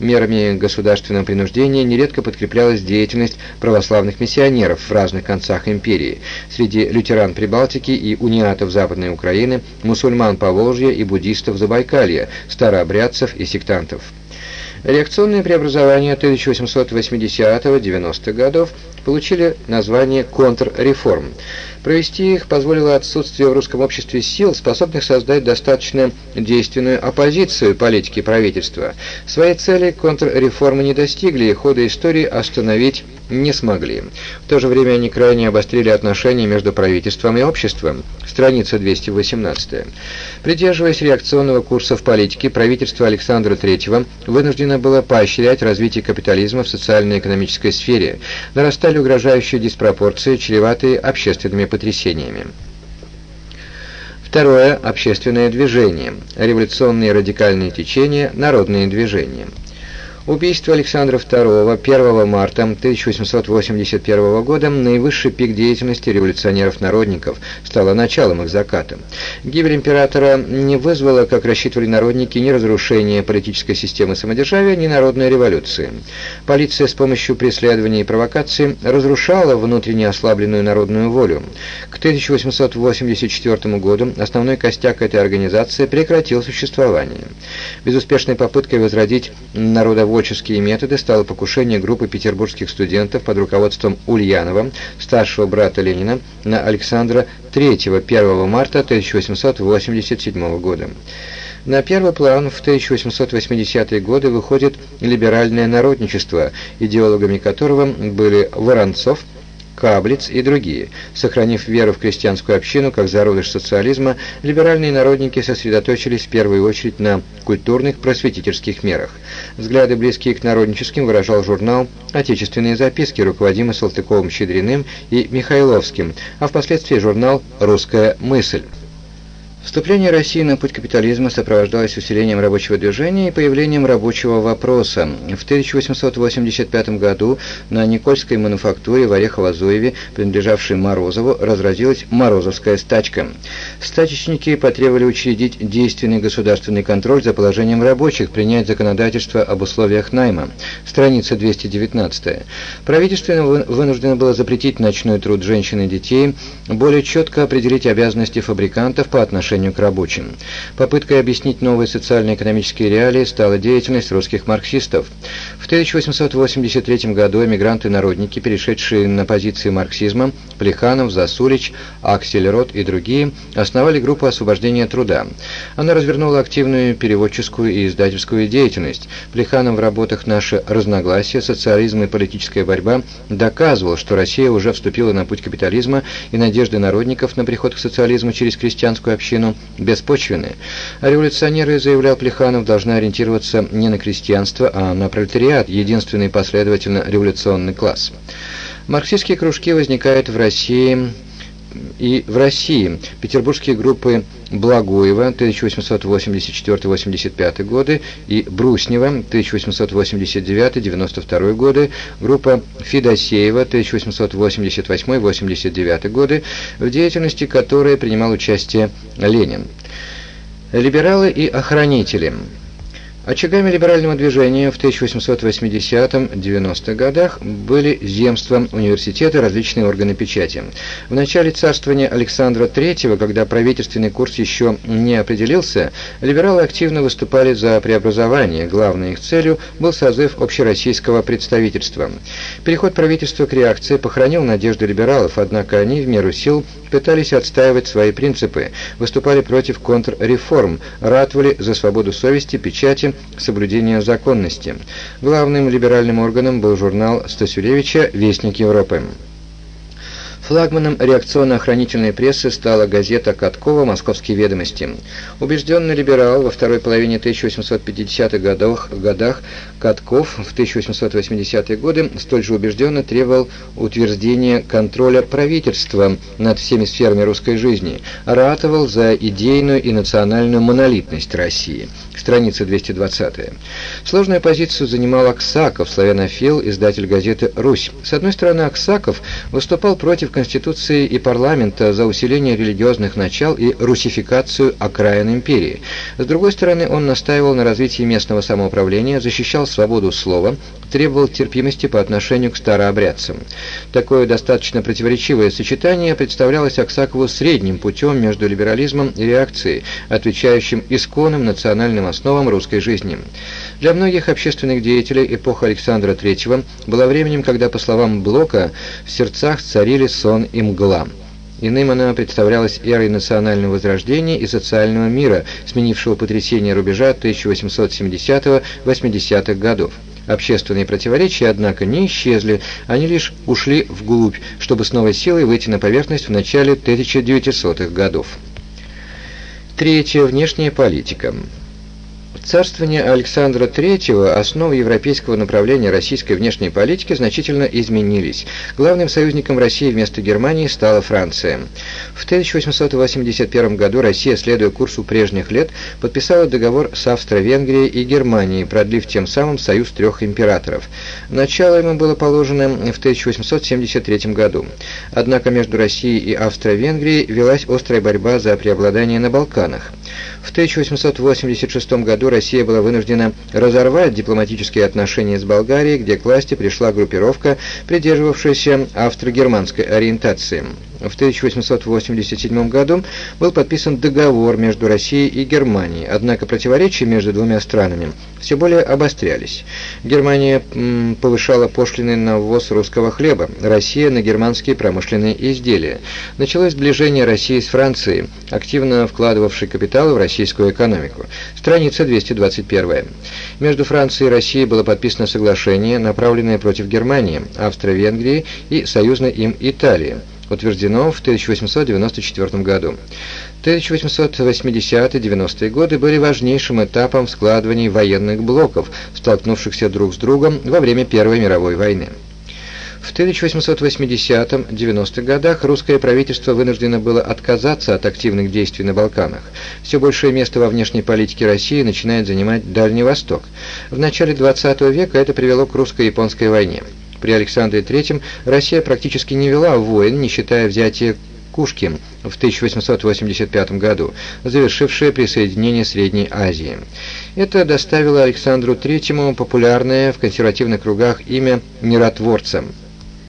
мерами государственного принуждения нередко подкреплялась деятельность православных миссионеров в разных концах империи, среди лютеран Прибалтики и униатов Западной Украины, мусульман Поволжья и буддистов Забайкалья, старообрядцев и сектантов. Реакционные преобразования 1880-90-х годов получили название контрреформ. Провести их позволило отсутствие в русском обществе сил, способных создать достаточно действенную оппозицию политике правительства. Своей цели контрреформы не достигли и хода истории остановить не смогли. В то же время они крайне обострили отношения между правительством и обществом. Страница 218. Придерживаясь реакционного курса в политике, правительство Александра III вынуждено было поощрять развитие капитализма в социально-экономической сфере. Нарастали угрожающие диспропорции, чреватые общественными потрясениями. Второе – общественное движение, революционные радикальные течения, народные движения. Убийство Александра II 1 марта 1881 года, наивысший пик деятельности революционеров-народников, стало началом их заката. Гибель императора не вызвала, как рассчитывали народники, ни разрушения политической системы самодержавия, ни народной революции. Полиция с помощью преследований и провокаций разрушала внутренне ослабленную народную волю. К 1884 году основной костяк этой организации прекратил существование. Безуспешной попыткой возродить народовольство рабоческие методы стало покушение группы петербургских студентов под руководством Ульянова, старшего брата Ленина, на Александра III 1 марта 1887 года. На первый план в 1880-е годы выходит либеральное народничество, идеологами которого были Воронцов, Каблиц и другие. Сохранив веру в крестьянскую общину как зародыш социализма, либеральные народники сосредоточились в первую очередь на культурных просветительских мерах. Взгляды, близкие к народническим, выражал журнал «Отечественные записки», руководимый Салтыковым-Щедриным и Михайловским, а впоследствии журнал «Русская мысль». Вступление России на путь капитализма сопровождалось усилением рабочего движения и появлением рабочего вопроса. В 1885 году на Никольской мануфактуре в Орехово-Зуеве, принадлежавшей Морозову, разразилась Морозовская стачка. Стачечники потребовали учредить действенный государственный контроль за положением рабочих, принять законодательство об условиях найма. Страница 219. Правительство вынуждено было запретить ночной труд женщин и детей, более четко определить обязанности фабрикантов по отношению отношению к рабочим. Попыткой объяснить новые социально-экономические реалии стала деятельность русских марксистов. В 1883 году эмигранты-народники, перешедшие на позиции марксизма, Плеханов, Засулич, Аксельрод и другие, основали группу освобождения труда. Она развернула активную переводческую и издательскую деятельность. Плеханов в работах «Наше разногласие», «Социализм и политическая борьба» доказывал, что Россия уже вступила на путь капитализма и надежды народников на приход к социализму через крестьянскую общину общину беспочвены. А революционеры, заявлял Плеханов, должны ориентироваться не на крестьянство, а на пролетариат, единственный последовательно революционный класс. Марксистские кружки возникают в России и в России. Петербургские группы Благуева 1884-85 годы и Бруснева 1889-92 годы, группа Федосеева 1888-89 годы, в деятельности которой принимал участие Ленин. Либералы и охранители – Очагами либерального движения в 1880-90-х годах были земства, университеты, различные органы печати. В начале царствования Александра III, когда правительственный курс еще не определился, либералы активно выступали за преобразование. Главной их целью был созыв общероссийского представительства. Переход правительства к реакции похоронил надежды либералов, однако они в меру сил пытались отстаивать свои принципы, выступали против контрреформ, ратовали за свободу совести, печати, соблюдения законности. Главным либеральным органом был журнал Стасюлевича «Вестник Европы». Флагманом реакционно-охранительной прессы стала газета Каткова «Московские ведомости». Убежденный либерал во второй половине 1850-х годах, годах Катков в 1880-е годы столь же убежденно требовал утверждения контроля правительства над всеми сферами русской жизни, ратовал за идейную и национальную монолитность России – страница 220. Сложную позицию занимал Аксаков, славянофил, издатель газеты «Русь». С одной стороны, Аксаков выступал против Конституции и парламента за усиление религиозных начал и русификацию окраин империи. С другой стороны, он настаивал на развитии местного самоуправления, защищал свободу слова, требовал терпимости по отношению к старообрядцам. Такое достаточно противоречивое сочетание представлялось Аксакову средним путем между либерализмом и реакцией, отвечающим исконным национальным основам русской жизни. Для многих общественных деятелей эпоха Александра III была временем, когда, по словам Блока, в сердцах царили сон и мгла. Иным она представлялась эрой национального возрождения и социального мира, сменившего потрясение рубежа 1870-80-х годов. Общественные противоречия, однако, не исчезли, они лишь ушли вглубь, чтобы с новой силой выйти на поверхность в начале 1900-х годов. Третья. Внешняя политика. Царствование Александра III основы европейского направления российской внешней политики значительно изменились. Главным союзником России вместо Германии стала Франция. В 1881 году Россия, следуя курсу прежних лет, подписала договор с Австро-Венгрией и Германией, продлив тем самым союз трех императоров. Начало ему было положено в 1873 году. Однако между Россией и Австро-Венгрией велась острая борьба за преобладание на Балканах. В 1886 году Россия была вынуждена разорвать дипломатические отношения с Болгарией, где к власти пришла группировка, придерживавшаяся австро-германской ориентации. В 1887 году был подписан договор между Россией и Германией, однако противоречия между двумя странами все более обострялись. Германия повышала пошлины на ввоз русского хлеба, Россия на германские промышленные изделия. Началось сближение России с Францией, активно вкладывавшей капиталы в российскую экономику. Страница 221. Между Францией и Россией было подписано соглашение, направленное против Германии, Австро-Венгрии и союзной им Италии утверждено в 1894 году. 1880-90-е годы были важнейшим этапом в складывании военных блоков, столкнувшихся друг с другом во время Первой мировой войны. В 1880-90-х годах русское правительство вынуждено было отказаться от активных действий на Балканах. Все большее место во внешней политике России начинает занимать Дальний Восток. В начале 20 века это привело к русско-японской войне. При Александре III Россия практически не вела войн, не считая взятия Кушки в 1885 году, завершившее присоединение Средней Азии. Это доставило Александру III популярное в консервативных кругах имя миротворца –